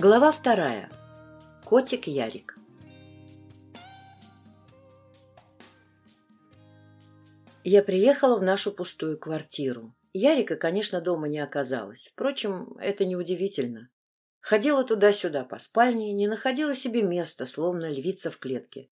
Глава вторая. Котик Ярик. Я приехала в нашу пустую квартиру. Ярика, конечно, дома не оказалось. Впрочем, это неудивительно. Ходила туда-сюда по спальне, не находила себе места, словно львица в клетке.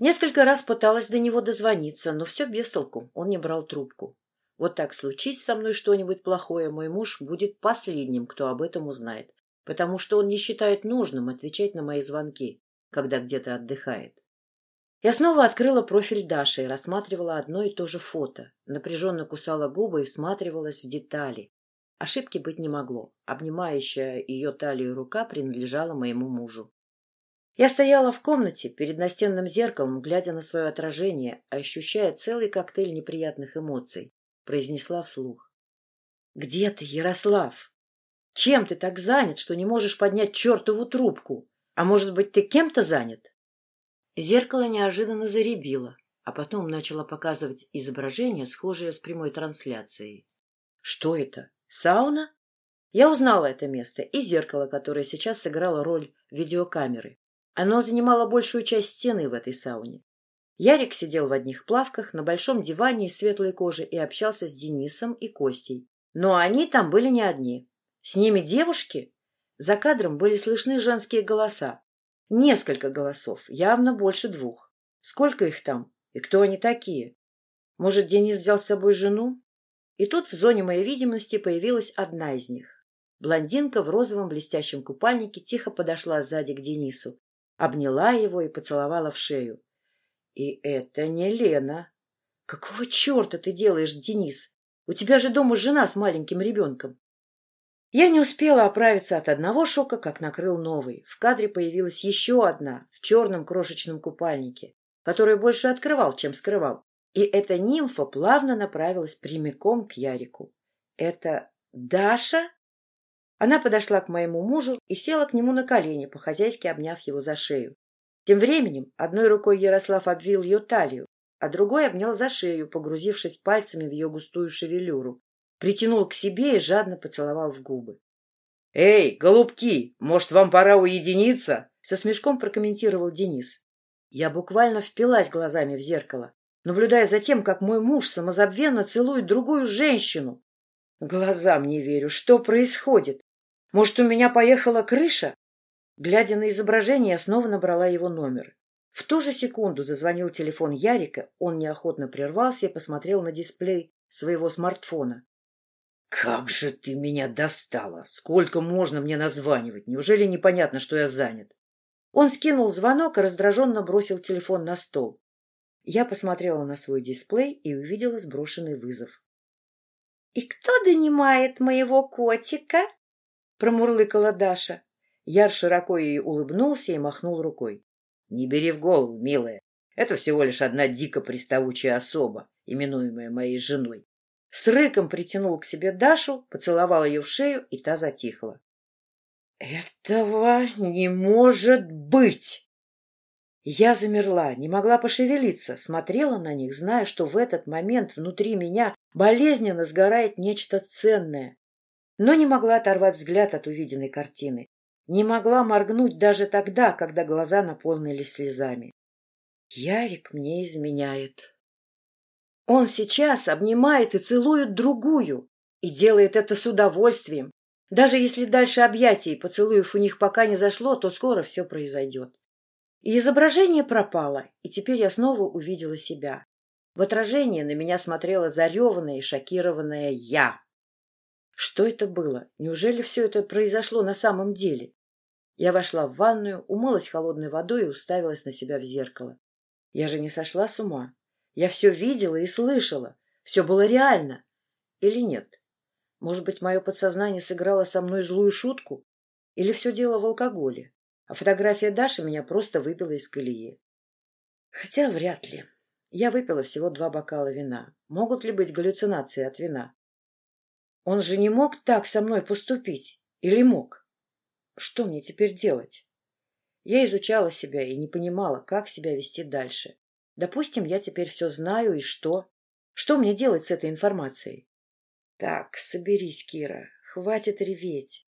Несколько раз пыталась до него дозвониться, но все без толку, он не брал трубку. Вот так случись со мной что-нибудь плохое, мой муж будет последним, кто об этом узнает, потому что он не считает нужным отвечать на мои звонки, когда где-то отдыхает. Я снова открыла профиль Даши и рассматривала одно и то же фото, напряженно кусала губы и всматривалась в детали. Ошибки быть не могло. Обнимающая ее талию рука принадлежала моему мужу. Я стояла в комнате перед настенным зеркалом, глядя на свое отражение, ощущая целый коктейль неприятных эмоций произнесла вслух. — Где ты, Ярослав? Чем ты так занят, что не можешь поднять чертову трубку? А может быть, ты кем-то занят? Зеркало неожиданно заребило, а потом начало показывать изображение, схожее с прямой трансляцией. Что это? Сауна? Я узнала это место и зеркало, которое сейчас сыграло роль видеокамеры. Оно занимало большую часть стены в этой сауне. Ярик сидел в одних плавках на большом диване из светлой кожи и общался с Денисом и Костей. Но они там были не одни. С ними девушки. За кадром были слышны женские голоса. Несколько голосов, явно больше двух. Сколько их там? И кто они такие? Может, Денис взял с собой жену? И тут в зоне моей видимости появилась одна из них. Блондинка в розовом блестящем купальнике тихо подошла сзади к Денису, обняла его и поцеловала в шею. И это не Лена. Какого черта ты делаешь, Денис? У тебя же дома жена с маленьким ребенком. Я не успела оправиться от одного шока, как накрыл новый. В кадре появилась еще одна, в черном крошечном купальнике, который больше открывал, чем скрывал. И эта нимфа плавно направилась прямиком к Ярику. Это Даша? Она подошла к моему мужу и села к нему на колени, по-хозяйски обняв его за шею. Тем временем одной рукой Ярослав обвил ее талию, а другой обнял за шею, погрузившись пальцами в ее густую шевелюру, притянул к себе и жадно поцеловал в губы. — Эй, голубки, может, вам пора уединиться? — со смешком прокомментировал Денис. Я буквально впилась глазами в зеркало, наблюдая за тем, как мой муж самозабвенно целует другую женщину. Глазам не верю. Что происходит? Может, у меня поехала крыша? Глядя на изображение, я снова набрала его номер. В ту же секунду зазвонил телефон Ярика, он неохотно прервался и посмотрел на дисплей своего смартфона. — Как же ты меня достала! Сколько можно мне названивать? Неужели непонятно, что я занят? Он скинул звонок и раздраженно бросил телефон на стол. Я посмотрела на свой дисплей и увидела сброшенный вызов. — И кто донимает моего котика? — промурлыкала Даша. Яр широко ей улыбнулся и махнул рукой. — Не бери в голову, милая. Это всего лишь одна дико приставучая особа, именуемая моей женой. С рыком притянул к себе Дашу, поцеловал ее в шею, и та затихла. — Этого не может быть! Я замерла, не могла пошевелиться, смотрела на них, зная, что в этот момент внутри меня болезненно сгорает нечто ценное, но не могла оторвать взгляд от увиденной картины. Не могла моргнуть даже тогда, когда глаза наполнились слезами. Ярик мне изменяет. Он сейчас обнимает и целует другую, и делает это с удовольствием. Даже если дальше объятий и поцелуев у них пока не зашло, то скоро все произойдет. И изображение пропало, и теперь я снова увидела себя. В отражении на меня смотрела зареванная и шокированная я. Что это было? Неужели все это произошло на самом деле? Я вошла в ванную, умылась холодной водой и уставилась на себя в зеркало. Я же не сошла с ума. Я все видела и слышала. Все было реально. Или нет? Может быть, мое подсознание сыграло со мной злую шутку? Или все дело в алкоголе? А фотография Даши меня просто выбила из колеи. Хотя вряд ли. Я выпила всего два бокала вина. Могут ли быть галлюцинации от вина? Он же не мог так со мной поступить. Или мог? Что мне теперь делать? Я изучала себя и не понимала, как себя вести дальше. Допустим, я теперь все знаю, и что? Что мне делать с этой информацией? Так, соберись, Кира, хватит реветь.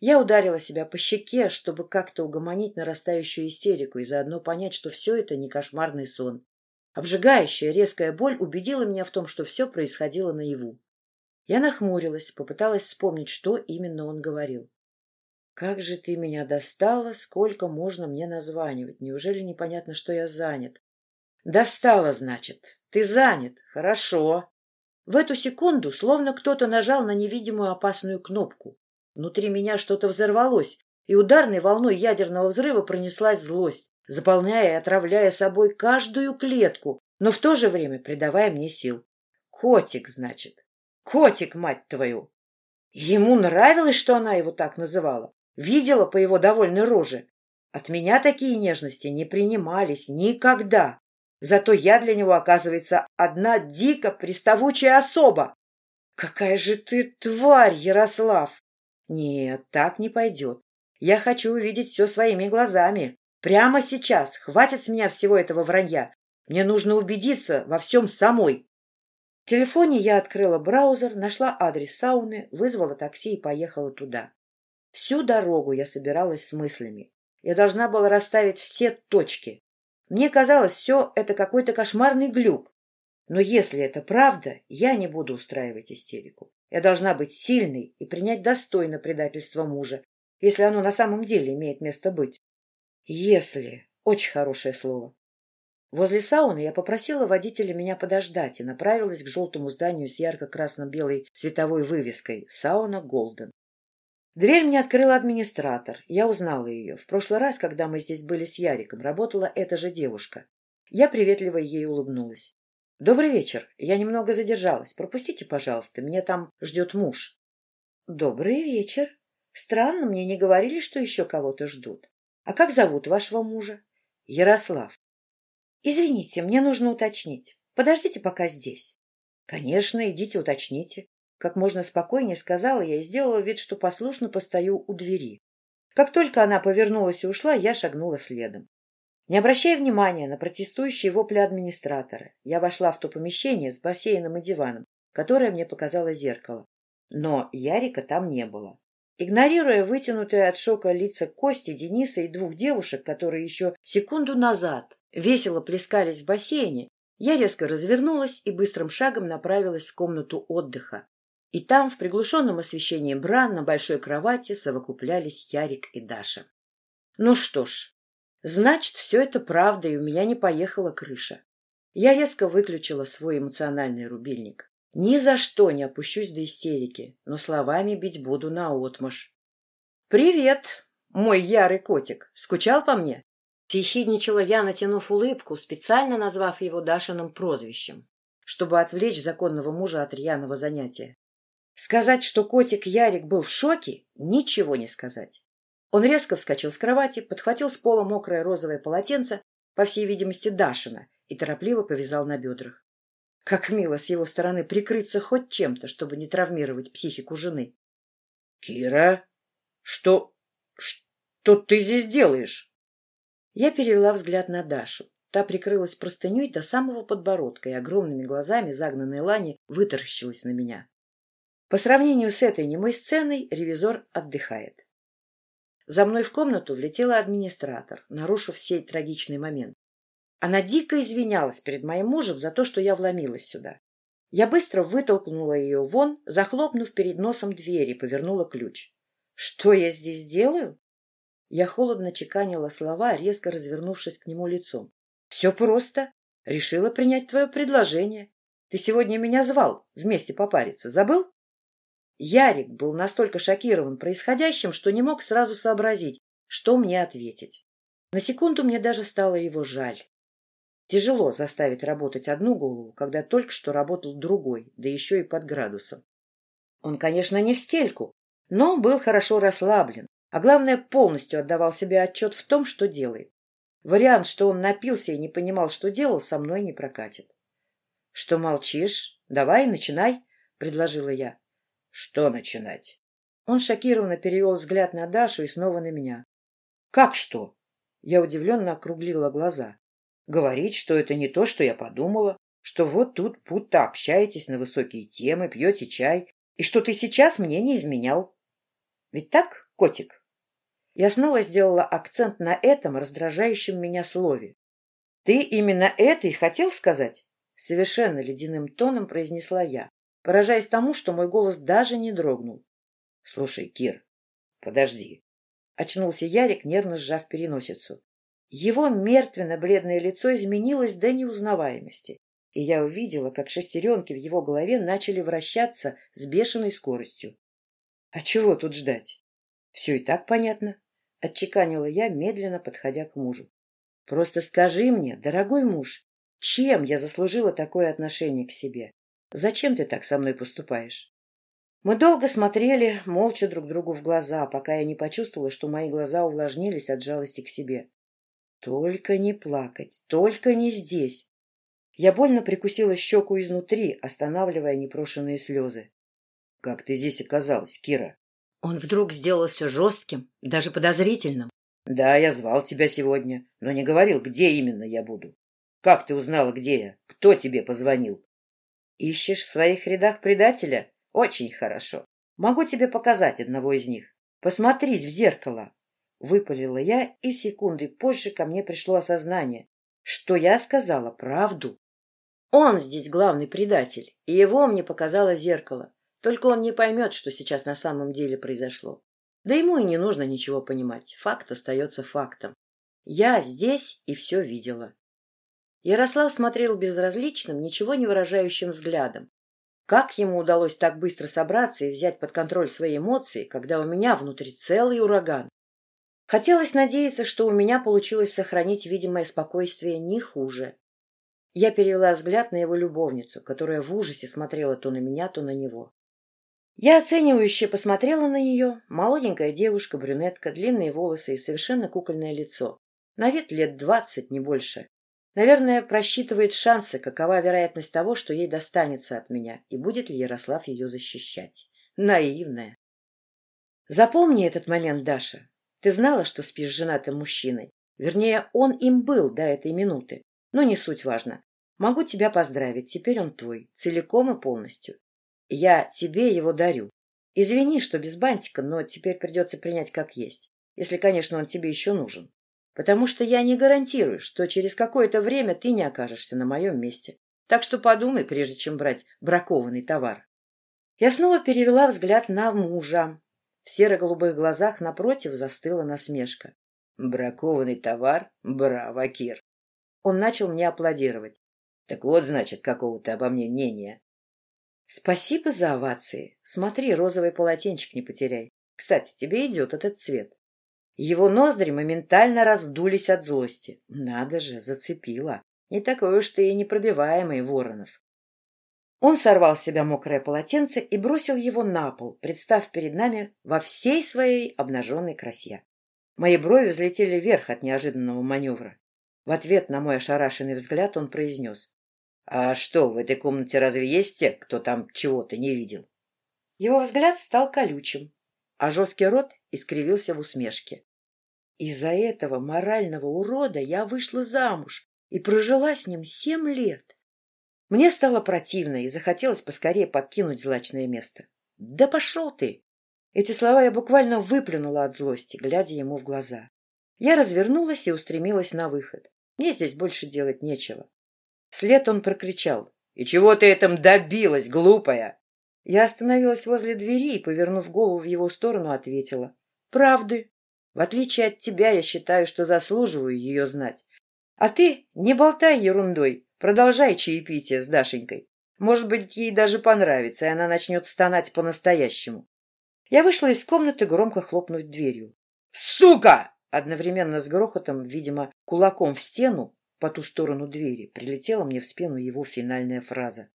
Я ударила себя по щеке, чтобы как-то угомонить нарастающую истерику и заодно понять, что все это не кошмарный сон. Обжигающая, резкая боль убедила меня в том, что все происходило наяву. Я нахмурилась, попыталась вспомнить, что именно он говорил. «Как же ты меня достала, сколько можно мне названивать? Неужели непонятно, что я занят?» «Достала, значит. Ты занят. Хорошо». В эту секунду словно кто-то нажал на невидимую опасную кнопку. Внутри меня что-то взорвалось, и ударной волной ядерного взрыва пронеслась злость, заполняя и отравляя собой каждую клетку, но в то же время придавая мне сил. Котик, значит. Котик, мать твою! Ему нравилось, что она его так называла. Видела по его довольной роже. От меня такие нежности не принимались никогда. Зато я для него, оказывается, одна дико приставучая особа. Какая же ты тварь, Ярослав! Нет, так не пойдет. Я хочу увидеть все своими глазами. Прямо сейчас. Хватит с меня всего этого вранья. Мне нужно убедиться во всем самой. В телефоне я открыла браузер, нашла адрес сауны, вызвала такси и поехала туда. Всю дорогу я собиралась с мыслями. Я должна была расставить все точки. Мне казалось, все это какой-то кошмарный глюк. Но если это правда, я не буду устраивать истерику. Я должна быть сильной и принять достойно предательство мужа, если оно на самом деле имеет место быть. Если. Очень хорошее слово. Возле сауны я попросила водителя меня подождать и направилась к желтому зданию с ярко-красно-белой световой вывеской «Сауна Голден». Дверь мне открыла администратор. Я узнала ее. В прошлый раз, когда мы здесь были с Яриком, работала эта же девушка. Я приветливо ей улыбнулась. «Добрый вечер. Я немного задержалась. Пропустите, пожалуйста. Меня там ждет муж». «Добрый вечер. Странно, мне не говорили, что еще кого-то ждут. А как зовут вашего мужа?» «Ярослав». «Извините, мне нужно уточнить. Подождите пока здесь». «Конечно, идите уточните». Как можно спокойнее сказала я и сделала вид, что послушно постою у двери. Как только она повернулась и ушла, я шагнула следом. Не обращая внимания на протестующие вопли администратора, я вошла в то помещение с бассейном и диваном, которое мне показало зеркало. Но Ярика там не было. Игнорируя вытянутые от шока лица Кости, Дениса и двух девушек, которые еще секунду назад весело плескались в бассейне, я резко развернулась и быстрым шагом направилась в комнату отдыха. И там, в приглушенном освещении бра, на большой кровати совокуплялись Ярик и Даша. Ну что ж, значит, все это правда, и у меня не поехала крыша. Я резко выключила свой эмоциональный рубильник. Ни за что не опущусь до истерики, но словами бить буду наотмашь. «Привет, мой ярый котик! Скучал по мне?» Тихидничала я, натянув улыбку, специально назвав его Дашиным прозвищем, чтобы отвлечь законного мужа от рьяного занятия. Сказать, что котик Ярик был в шоке, ничего не сказать. Он резко вскочил с кровати, подхватил с пола мокрое розовое полотенце, по всей видимости, Дашина, и торопливо повязал на бедрах. Как мило с его стороны прикрыться хоть чем-то, чтобы не травмировать психику жены. — Кира, что... что ты здесь делаешь? Я перевела взгляд на Дашу. Та прикрылась простыней до самого подбородка и огромными глазами загнанной Лани вытаращилась на меня. По сравнению с этой немой сценой ревизор отдыхает. За мной в комнату влетела администратор, нарушив сей трагичный момент. Она дико извинялась перед моим мужем за то, что я вломилась сюда. Я быстро вытолкнула ее вон, захлопнув перед носом дверь и повернула ключ. «Что я здесь делаю?» Я холодно чеканила слова, резко развернувшись к нему лицом. «Все просто. Решила принять твое предложение. Ты сегодня меня звал вместе попариться. Забыл?» Ярик был настолько шокирован происходящим, что не мог сразу сообразить, что мне ответить. На секунду мне даже стало его жаль. Тяжело заставить работать одну голову, когда только что работал другой, да еще и под градусом. Он, конечно, не в стельку, но был хорошо расслаблен, а главное, полностью отдавал себе отчет в том, что делает. Вариант, что он напился и не понимал, что делал, со мной не прокатит. — Что молчишь? Давай, начинай, — предложила я. — Что начинать? Он шокированно перевел взгляд на Дашу и снова на меня. — Как что? Я удивленно округлила глаза. — Говорить, что это не то, что я подумала, что вот тут будто общаетесь на высокие темы, пьете чай, и что ты сейчас мне не изменял. Ведь так, котик? Я снова сделала акцент на этом раздражающем меня слове. Ты именно это и хотел сказать? Совершенно ледяным тоном произнесла я, поражаясь тому, что мой голос даже не дрогнул. Слушай, Кир, подожди. Очнулся Ярик, нервно сжав переносицу. Его мертвенно-бледное лицо изменилось до неузнаваемости, и я увидела, как шестеренки в его голове начали вращаться с бешеной скоростью. — А чего тут ждать? — Все и так понятно, — отчеканила я, медленно подходя к мужу. — Просто скажи мне, дорогой муж, чем я заслужила такое отношение к себе? Зачем ты так со мной поступаешь? Мы долго смотрели, молча друг другу в глаза, пока я не почувствовала, что мои глаза увлажнились от жалости к себе. Только не плакать, только не здесь. Я больно прикусила щеку изнутри, останавливая непрошенные слезы. — Как ты здесь оказалась, Кира? Он вдруг сделался жестким, даже подозрительным. — Да, я звал тебя сегодня, но не говорил, где именно я буду. Как ты узнала, где я? Кто тебе позвонил? — Ищешь в своих рядах предателя? Очень хорошо. Могу тебе показать одного из них. Посмотрись в зеркало. Выпалила я, и секунды позже ко мне пришло осознание, что я сказала правду. Он здесь главный предатель, и его мне показало зеркало. Только он не поймет, что сейчас на самом деле произошло. Да ему и не нужно ничего понимать. Факт остается фактом. Я здесь и все видела. Ярослав смотрел безразличным, ничего не выражающим взглядом. Как ему удалось так быстро собраться и взять под контроль свои эмоции, когда у меня внутри целый ураган? Хотелось надеяться, что у меня получилось сохранить видимое спокойствие не хуже. Я перевела взгляд на его любовницу, которая в ужасе смотрела то на меня, то на него. Я оценивающе посмотрела на нее. Молоденькая девушка, брюнетка, длинные волосы и совершенно кукольное лицо. На вид лет двадцать, не больше. Наверное, просчитывает шансы, какова вероятность того, что ей достанется от меня, и будет ли Ярослав ее защищать. Наивная. Запомни этот момент, Даша. Ты знала, что спишь с женатым мужчиной? Вернее, он им был до этой минуты. Но не суть важно. Могу тебя поздравить, теперь он твой, целиком и полностью. Я тебе его дарю. Извини, что без бантика, но теперь придется принять как есть. Если, конечно, он тебе еще нужен. Потому что я не гарантирую, что через какое-то время ты не окажешься на моем месте. Так что подумай, прежде чем брать бракованный товар. Я снова перевела взгляд на мужа. В серо-голубых глазах напротив застыла насмешка. «Бракованный товар? Браво, Кир!» Он начал мне аплодировать. «Так вот, значит, какого то обо мне мнения». «Спасибо за овации. Смотри, розовый полотенчик не потеряй. Кстати, тебе идет этот цвет». Его ноздри моментально раздулись от злости. Надо же, зацепила. Не такой уж ты и непробиваемый, Воронов. Он сорвал с себя мокрое полотенце и бросил его на пол, представ перед нами во всей своей обнаженной красе. Мои брови взлетели вверх от неожиданного маневра. В ответ на мой ошарашенный взгляд он произнес. — А что, в этой комнате разве есть те, кто там чего-то не видел? Его взгляд стал колючим, а жесткий рот искривился в усмешке. Из-за этого морального урода я вышла замуж и прожила с ним семь лет. Мне стало противно и захотелось поскорее покинуть злачное место. «Да пошел ты!» Эти слова я буквально выплюнула от злости, глядя ему в глаза. Я развернулась и устремилась на выход. Мне здесь больше делать нечего. Вслед он прокричал. «И чего ты этим добилась, глупая?» Я остановилась возле двери и, повернув голову в его сторону, ответила. «Правды. В отличие от тебя, я считаю, что заслуживаю ее знать. А ты не болтай ерундой. Продолжай чаепитие с Дашенькой. Может быть, ей даже понравится, и она начнет стонать по-настоящему. Я вышла из комнаты, громко хлопнув дверью. «Сука!» Одновременно с грохотом, видимо, кулаком в стену, по ту сторону двери, прилетела мне в спину его финальная фраза.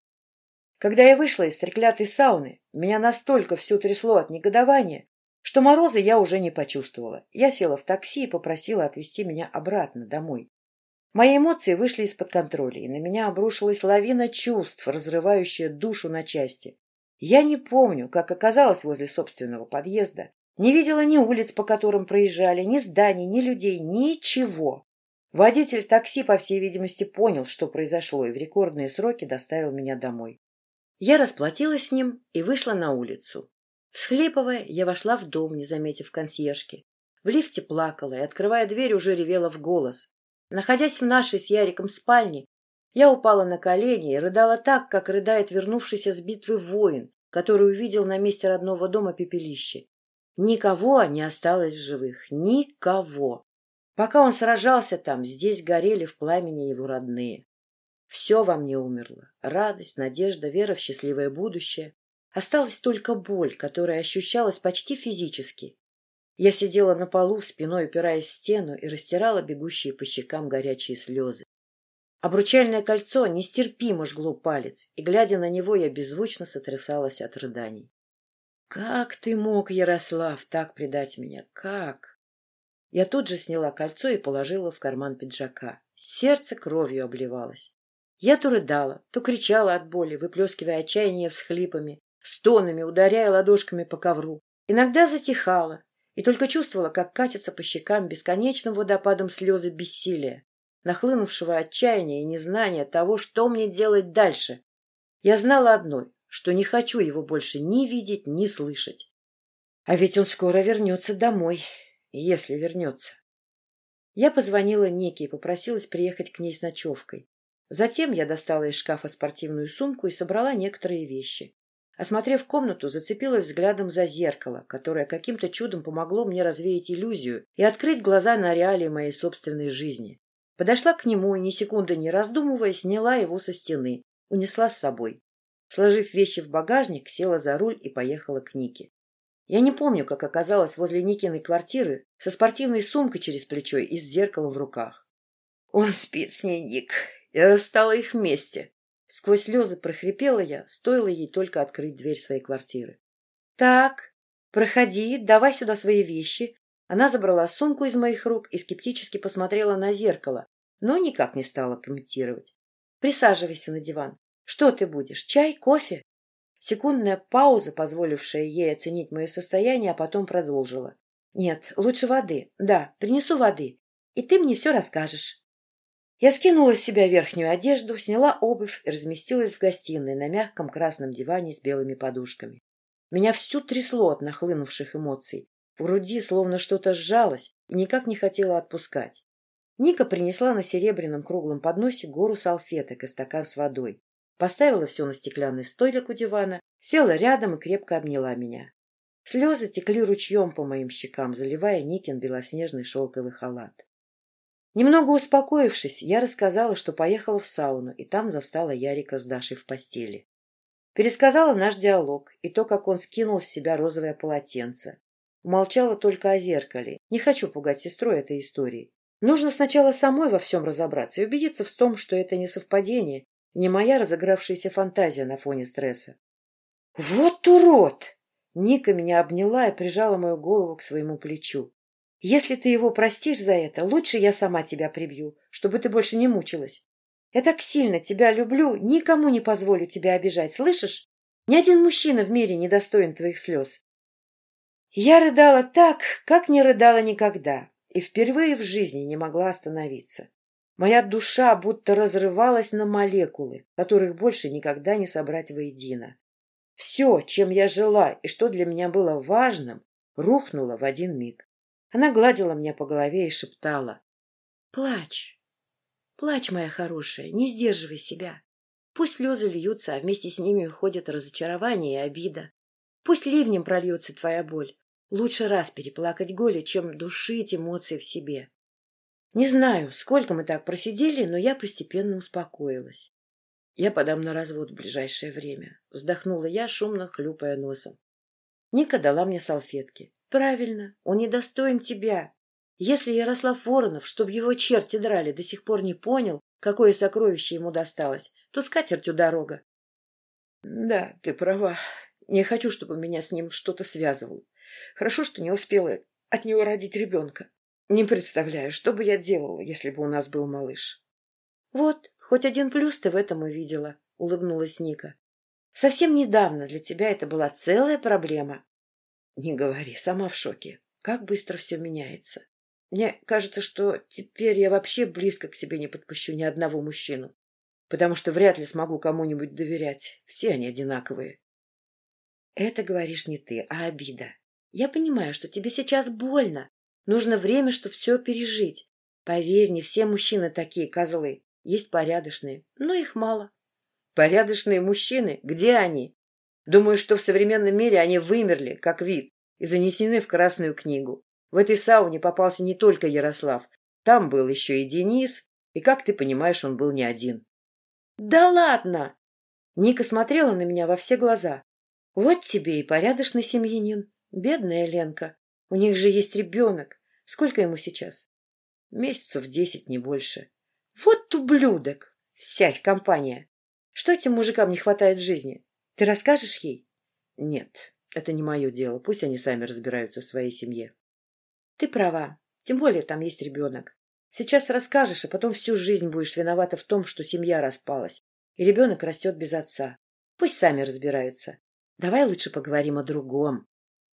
Когда я вышла из треклятой сауны, меня настолько все трясло от негодования, что морозы я уже не почувствовала. Я села в такси и попросила отвезти меня обратно домой. Мои эмоции вышли из-под контроля, и на меня обрушилась лавина чувств, разрывающая душу на части. Я не помню, как оказалась возле собственного подъезда, не видела ни улиц, по которым проезжали, ни зданий, ни людей, ничего. Водитель такси, по всей видимости, понял, что произошло, и в рекордные сроки доставил меня домой. Я расплатилась с ним и вышла на улицу. Всхлипывая, я вошла в дом, не заметив консьержки. В лифте плакала и, открывая дверь, уже ревела в голос. Находясь в нашей с Яриком спальне, я упала на колени и рыдала так, как рыдает вернувшийся с битвы воин, который увидел на месте родного дома пепелище. Никого не осталось в живых. Никого. Пока он сражался там, здесь горели в пламени его родные. Все во мне умерло. Радость, надежда, вера в счастливое будущее. Осталась только боль, которая ощущалась почти физически. Я сидела на полу, спиной упираясь в стену, и растирала бегущие по щекам горячие слезы. Обручальное кольцо нестерпимо жгло палец, и, глядя на него, я беззвучно сотрясалась от рыданий. «Как ты мог, Ярослав, так предать меня? Как?» Я тут же сняла кольцо и положила в карман пиджака. Сердце кровью обливалось. Я то рыдала, то кричала от боли, выплескивая отчаяние всхлипами, стонами, ударяя ладошками по ковру. Иногда затихала и только чувствовала, как катятся по щекам бесконечным водопадом слезы бессилия, нахлынувшего отчаяния и незнания того, что мне делать дальше. Я знала одно, что не хочу его больше ни видеть, ни слышать. А ведь он скоро вернется домой, если вернется. Я позвонила Нике и попросилась приехать к ней с ночевкой. Затем я достала из шкафа спортивную сумку и собрала некоторые вещи. Осмотрев комнату, зацепилась взглядом за зеркало, которое каким-то чудом помогло мне развеять иллюзию и открыть глаза на реалии моей собственной жизни. Подошла к нему и, ни секунды не раздумывая, сняла его со стены, унесла с собой. Сложив вещи в багажник, села за руль и поехала к Нике. Я не помню, как оказалась возле Никиной квартиры со спортивной сумкой через плечо и с зеркалом в руках. «Он спит с ней, Ник. Я достала их вместе». Сквозь слезы прохрипела я, стоило ей только открыть дверь своей квартиры. «Так, проходи, давай сюда свои вещи». Она забрала сумку из моих рук и скептически посмотрела на зеркало, но никак не стала комментировать. «Присаживайся на диван. Что ты будешь, чай, кофе?» Секундная пауза, позволившая ей оценить мое состояние, а потом продолжила. «Нет, лучше воды. Да, принесу воды. И ты мне все расскажешь». Я скинула с себя верхнюю одежду, сняла обувь и разместилась в гостиной на мягком красном диване с белыми подушками. Меня всю трясло от нахлынувших эмоций. В груди словно что-то сжалось и никак не хотела отпускать. Ника принесла на серебряном круглом подносе гору салфеток и стакан с водой. Поставила все на стеклянный столик у дивана, села рядом и крепко обняла меня. Слезы текли ручьем по моим щекам, заливая Никин белоснежный шелковый халат. Немного успокоившись, я рассказала, что поехала в сауну, и там застала Ярика с Дашей в постели. Пересказала наш диалог и то, как он скинул с себя розовое полотенце. Умолчала только о зеркале. Не хочу пугать сестру этой историей. Нужно сначала самой во всем разобраться и убедиться в том, что это не совпадение, не моя разыгравшаяся фантазия на фоне стресса. «Вот урод!» Ника меня обняла и прижала мою голову к своему плечу. «Если ты его простишь за это, лучше я сама тебя прибью, чтобы ты больше не мучилась. Я так сильно тебя люблю, никому не позволю тебя обижать, слышишь? Ни один мужчина в мире не достоин твоих слез». Я рыдала так, как не рыдала никогда, и впервые в жизни не могла остановиться. Моя душа будто разрывалась на молекулы, которых больше никогда не собрать воедино. Все, чем я жила и что для меня было важным, рухнуло в один миг. Она гладила меня по голове и шептала. — Плачь, плачь, моя хорошая, не сдерживай себя. Пусть слезы льются, а вместе с ними уходят разочарование и обида. Пусть ливнем прольется твоя боль. Лучше раз переплакать горе, чем душить эмоции в себе. Не знаю, сколько мы так просидели, но я постепенно успокоилась. Я подам на развод в ближайшее время. Вздохнула я, шумно хлюпая носом. Ника дала мне салфетки. Правильно, он недостоин тебя. Если Ярослав Воронов, чтоб его черти драли, до сих пор не понял, какое сокровище ему досталось, то с катертью дорога. Да, ты права. Не хочу, чтобы меня с ним что-то связывало. Хорошо, что не успела от него родить ребенка. Не представляю, что бы я делала, если бы у нас был малыш. — Вот, хоть один плюс ты в этом увидела, — улыбнулась Ника. — Совсем недавно для тебя это была целая проблема. — Не говори, сама в шоке. Как быстро все меняется. Мне кажется, что теперь я вообще близко к себе не подпущу ни одного мужчину, потому что вряд ли смогу кому-нибудь доверять. Все они одинаковые. Это говоришь не ты, а обида. Я понимаю, что тебе сейчас больно. Нужно время, чтобы все пережить. Поверь, не все мужчины такие козлы. Есть порядочные, но их мало. Порядочные мужчины? Где они? Думаю, что в современном мире они вымерли, как вид, и занесены в Красную книгу. В этой сауне попался не только Ярослав. Там был еще и Денис, и, как ты понимаешь, он был не один. — Да ладно! Ника смотрела на меня во все глаза. Вот тебе и порядочный семьянин. Бедная Ленка. У них же есть ребенок. Сколько ему сейчас? Месяцев десять, не больше. Вот ублюдок! Вся их компания. Что этим мужикам не хватает в жизни? Ты расскажешь ей? Нет, это не мое дело. Пусть они сами разбираются в своей семье. Ты права. Тем более там есть ребенок. Сейчас расскажешь, а потом всю жизнь будешь виновата в том, что семья распалась, и ребенок растет без отца. Пусть сами разбираются. Давай лучше поговорим о другом.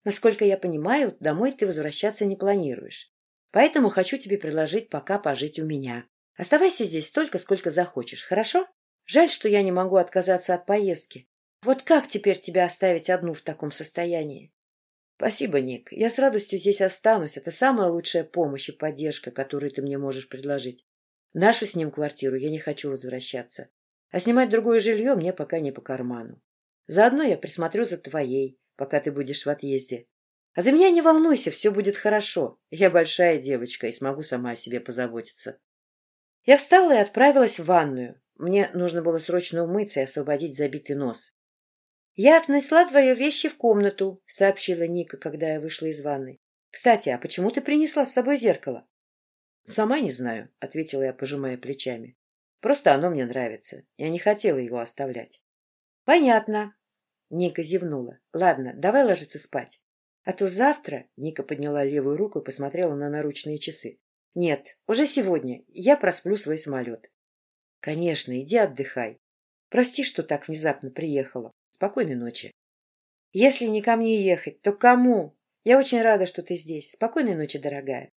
Насколько я понимаю, домой ты возвращаться не планируешь. Поэтому хочу тебе предложить пока пожить у меня. Оставайся здесь столько, сколько захочешь, хорошо? Жаль, что я не могу отказаться от поездки. Вот как теперь тебя оставить одну в таком состоянии? Спасибо, Ник. Я с радостью здесь останусь. Это самая лучшая помощь и поддержка, которую ты мне можешь предложить. В нашу с ним квартиру я не хочу возвращаться. А снимать другое жилье мне пока не по карману. Заодно я присмотрю за твоей, пока ты будешь в отъезде. А за меня не волнуйся, все будет хорошо. Я большая девочка и смогу сама о себе позаботиться. Я встала и отправилась в ванную. Мне нужно было срочно умыться и освободить забитый нос. — Я отнесла твои вещи в комнату, — сообщила Ника, когда я вышла из ванной. — Кстати, а почему ты принесла с собой зеркало? — Сама не знаю, — ответила я, пожимая плечами. — Просто оно мне нравится. Я не хотела его оставлять. — Понятно. Ника зевнула. Ладно, давай ложиться спать. А то завтра... Ника подняла левую руку и посмотрела на наручные часы. Нет, уже сегодня. Я просплю свой самолет. Конечно, иди отдыхай. Прости, что так внезапно приехала. Спокойной ночи. Если не ко мне ехать, то кому? Я очень рада, что ты здесь. Спокойной ночи, дорогая.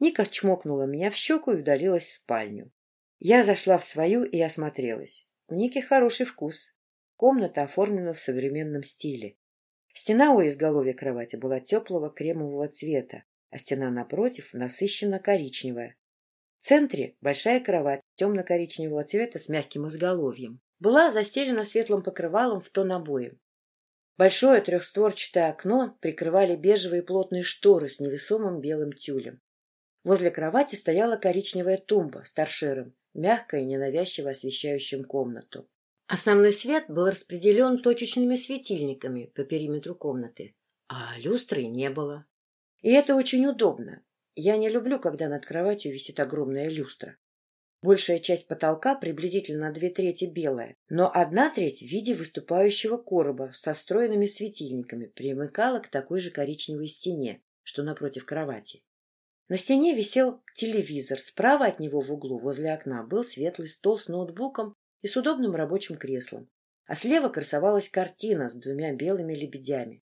Ника чмокнула меня в щеку и удалилась в спальню. Я зашла в свою и осмотрелась. У Ники хороший вкус. Комната оформлена в современном стиле. Стена у изголовья кровати была теплого кремового цвета, а стена напротив насыщенно коричневая. В центре большая кровать темно-коричневого цвета с мягким изголовьем. Была застелена светлым покрывалом в тон обоим. Большое трехстворчатое окно прикрывали бежевые плотные шторы с невесомым белым тюлем. Возле кровати стояла коричневая тумба с торшером, мягко и ненавязчиво освещающим комнату. Основной свет был распределен точечными светильниками по периметру комнаты, а люстры не было. И это очень удобно. Я не люблю, когда над кроватью висит огромная люстра. Большая часть потолка приблизительно две трети белая, но одна треть в виде выступающего короба со встроенными светильниками примыкала к такой же коричневой стене, что напротив кровати. На стене висел телевизор, справа от него в углу возле окна был светлый стол с ноутбуком и с удобным рабочим креслом, а слева красовалась картина с двумя белыми лебедями.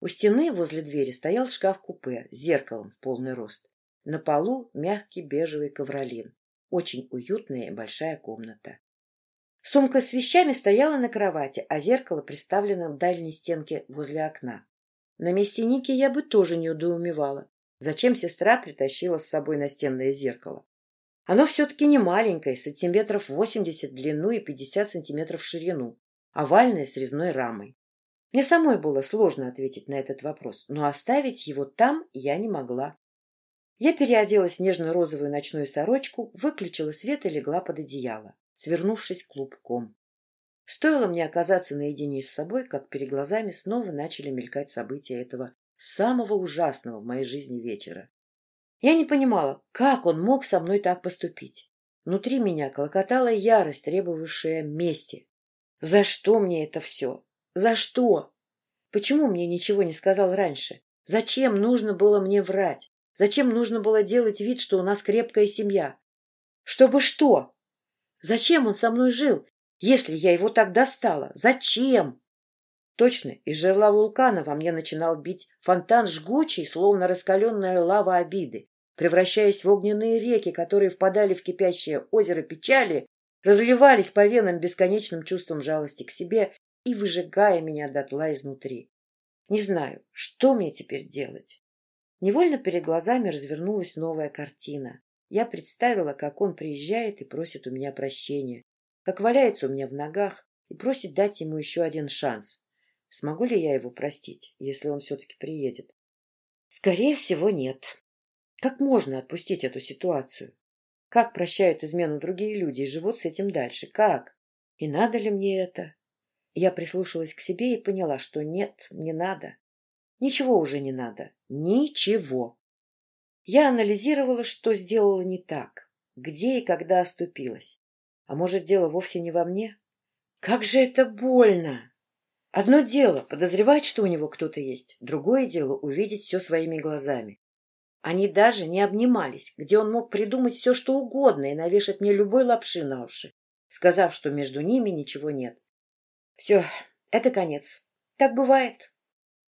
У стены возле двери стоял шкаф-купе с зеркалом в полный рост. На полу мягкий бежевый ковролин. Очень уютная и большая комната. Сумка с вещами стояла на кровати, а зеркало приставлено в дальней стенке возле окна. На месте Ники я бы тоже не удоумевала. Зачем сестра притащила с собой настенное зеркало? Оно все-таки не маленькое, сантиметров 80 в длину и 50 сантиметров в ширину, овальное с резной рамой. Мне самой было сложно ответить на этот вопрос, но оставить его там я не могла. Я переоделась в нежно-розовую ночную сорочку, выключила свет и легла под одеяло, свернувшись клубком. Стоило мне оказаться наедине с собой, как перед глазами снова начали мелькать события этого самого ужасного в моей жизни вечера. Я не понимала, как он мог со мной так поступить. Внутри меня колокотала ярость, требовавшая мести. За что мне это все? За что? Почему мне ничего не сказал раньше? Зачем нужно было мне врать? Зачем нужно было делать вид, что у нас крепкая семья? Чтобы что? Зачем он со мной жил, если я его так достала? Зачем? Точно, из жерла вулкана во мне начинал бить фонтан жгучий, словно раскаленная лава обиды, превращаясь в огненные реки, которые впадали в кипящее озеро печали, разливались по венам бесконечным чувством жалости к себе и выжигая меня дотла изнутри. Не знаю, что мне теперь делать. Невольно перед глазами развернулась новая картина. Я представила, как он приезжает и просит у меня прощения, как валяется у меня в ногах и просит дать ему еще один шанс. Смогу ли я его простить, если он все-таки приедет? Скорее всего, нет. Как можно отпустить эту ситуацию? Как прощают измену другие люди и живут с этим дальше? Как? И надо ли мне это? Я прислушалась к себе и поняла, что нет, не надо. Ничего уже не надо. Ничего. Я анализировала, что сделала не так, где и когда оступилась. А может, дело вовсе не во мне? Как же это больно! Одно дело подозревать, что у него кто-то есть, другое дело увидеть все своими глазами. Они даже не обнимались, где он мог придумать все, что угодно и навешать мне любой лапши на уши, сказав, что между ними ничего нет. Все, это конец. Так бывает.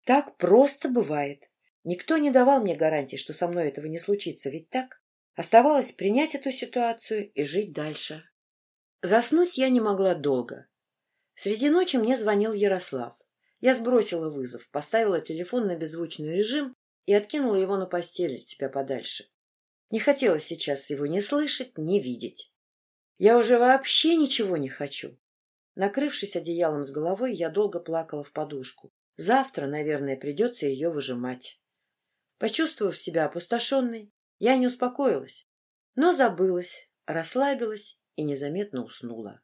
Так просто бывает. Никто не давал мне гарантии, что со мной этого не случится, ведь так? Оставалось принять эту ситуацию и жить дальше. Заснуть я не могла долго. Среди ночи мне звонил Ярослав. Я сбросила вызов, поставила телефон на беззвучный режим и откинула его на постель от тебя подальше. Не хотелось сейчас его ни слышать, ни видеть. Я уже вообще ничего не хочу. Накрывшись одеялом с головой, я долго плакала в подушку. Завтра, наверное, придется ее выжимать. Почувствовав себя опустошенной, я не успокоилась, но забылась, расслабилась и незаметно уснула.